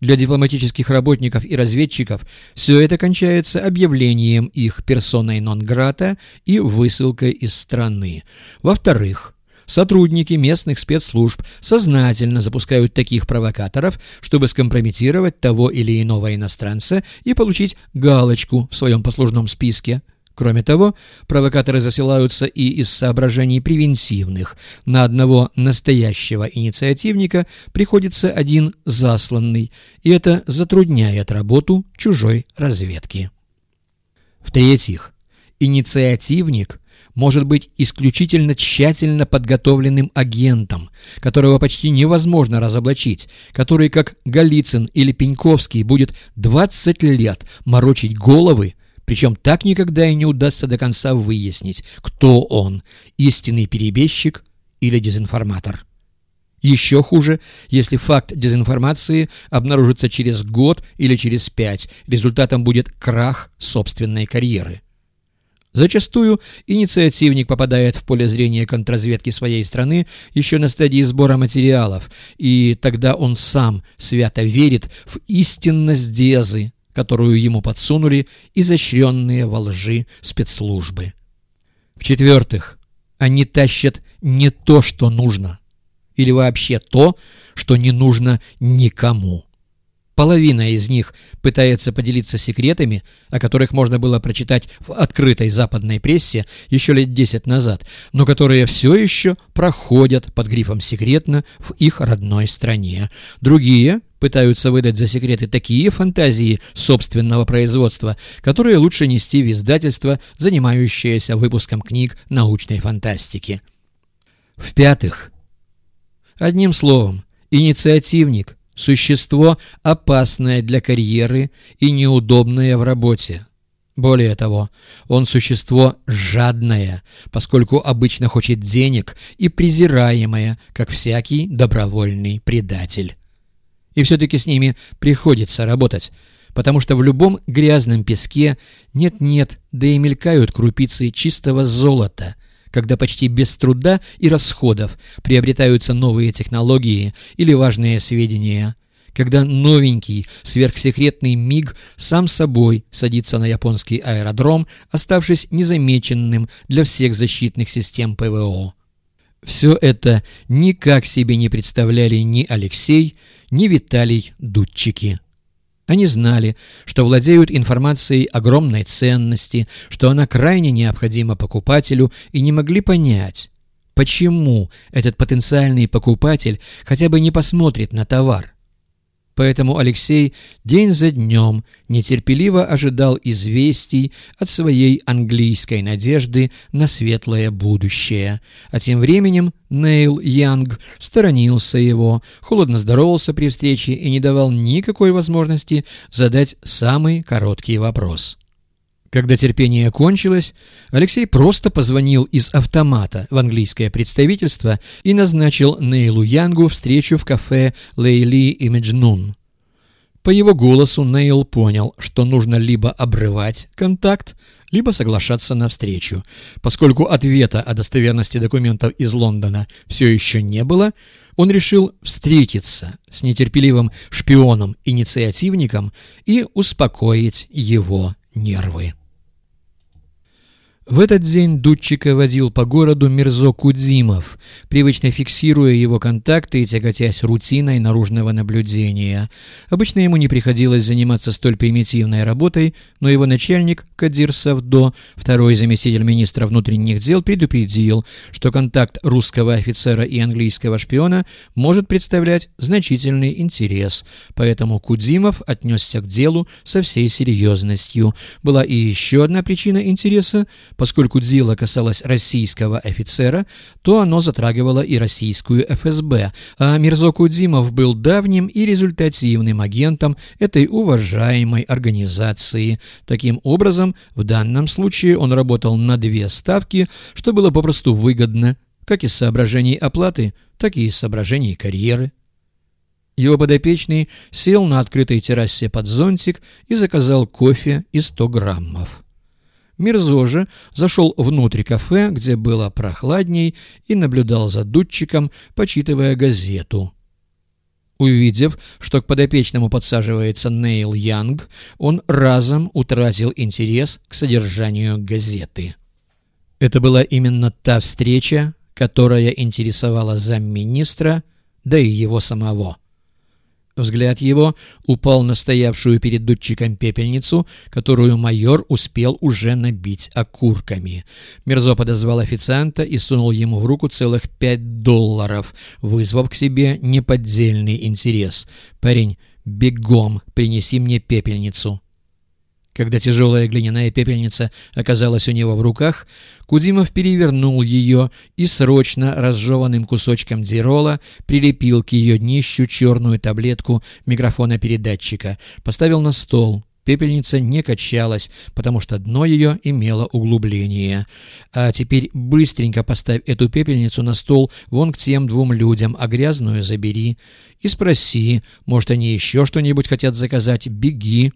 Для дипломатических работников и разведчиков все это кончается объявлением их персоной нон-грата и высылкой из страны. Во-вторых, сотрудники местных спецслужб сознательно запускают таких провокаторов, чтобы скомпрометировать того или иного иностранца и получить галочку в своем послужном списке – Кроме того, провокаторы засылаются и из соображений превентивных. На одного настоящего инициативника приходится один засланный, и это затрудняет работу чужой разведки. В-третьих, инициативник может быть исключительно тщательно подготовленным агентом, которого почти невозможно разоблачить, который, как Голицын или Пеньковский, будет 20 лет морочить головы, причем так никогда и не удастся до конца выяснить, кто он – истинный перебежчик или дезинформатор. Еще хуже, если факт дезинформации обнаружится через год или через пять, результатом будет крах собственной карьеры. Зачастую инициативник попадает в поле зрения контрразведки своей страны еще на стадии сбора материалов, и тогда он сам свято верит в истинность Дезы, которую ему подсунули изощренные во лжи спецслужбы. В-четвертых, они тащат не то, что нужно, или вообще то, что не нужно никому. Половина из них пытается поделиться секретами, о которых можно было прочитать в открытой западной прессе еще лет десять назад, но которые все еще проходят под грифом «секретно» в их родной стране. Другие пытаются выдать за секреты такие фантазии собственного производства, которые лучше нести в издательство, занимающееся выпуском книг научной фантастики. В-пятых, одним словом, инициативник – существо опасное для карьеры и неудобное в работе. Более того, он существо жадное, поскольку обычно хочет денег и презираемое, как всякий добровольный предатель. И все-таки с ними приходится работать, потому что в любом грязном песке нет-нет, да и мелькают крупицы чистого золота, когда почти без труда и расходов приобретаются новые технологии или важные сведения, когда новенький сверхсекретный МиГ сам собой садится на японский аэродром, оставшись незамеченным для всех защитных систем ПВО. Все это никак себе не представляли ни Алексей, ни Виталий Дудчики. Они знали, что владеют информацией огромной ценности, что она крайне необходима покупателю, и не могли понять, почему этот потенциальный покупатель хотя бы не посмотрит на товар. Поэтому Алексей день за днем нетерпеливо ожидал известий от своей английской надежды на светлое будущее. А тем временем Нейл Янг сторонился его, холодно здоровался при встрече и не давал никакой возможности задать самый короткий вопрос. Когда терпение кончилось, Алексей просто позвонил из автомата в английское представительство и назначил Нейлу Янгу встречу в кафе «Лейли и Меджнун». По его голосу Нейл понял, что нужно либо обрывать контакт, либо соглашаться на встречу. Поскольку ответа о достоверности документов из Лондона все еще не было, он решил встретиться с нетерпеливым шпионом-инициативником и успокоить его нервы. В этот день Дудчика водил по городу Мирзо Кудзимов, привычно фиксируя его контакты и тяготясь рутиной наружного наблюдения. Обычно ему не приходилось заниматься столь примитивной работой, но его начальник Кадир Савдо, второй заместитель министра внутренних дел, предупредил, что контакт русского офицера и английского шпиона может представлять значительный интерес, поэтому Кудзимов отнесся к делу со всей серьезностью. Была и еще одна причина интереса – Поскольку дело касалось российского офицера, то оно затрагивало и российскую ФСБ, а Мирзо Кудзимов был давним и результативным агентом этой уважаемой организации. Таким образом, в данном случае он работал на две ставки, что было попросту выгодно, как из соображений оплаты, так и из соображений карьеры. Его подопечный сел на открытой террасе под зонтик и заказал кофе и 100 граммов. Мирзо же зашел внутрь кафе, где было прохладней, и наблюдал за дудчиком, почитывая газету. Увидев, что к подопечному подсаживается Нейл Янг, он разом утратил интерес к содержанию газеты. Это была именно та встреча, которая интересовала замминистра, да и его самого. Взгляд его упал на стоявшую перед дудчиком пепельницу, которую майор успел уже набить окурками. Мерзо подозвал официанта и сунул ему в руку целых пять долларов, вызвав к себе неподдельный интерес. «Парень, бегом принеси мне пепельницу». Когда тяжелая глиняная пепельница оказалась у него в руках, Кудимов перевернул ее и срочно разжеванным кусочком дирола прилепил к ее днищу черную таблетку микрофона-передатчика, поставил на стол. Пепельница не качалась, потому что дно ее имело углубление. А теперь быстренько поставь эту пепельницу на стол вон к тем двум людям, а грязную забери. И спроси, может, они еще что-нибудь хотят заказать, беги.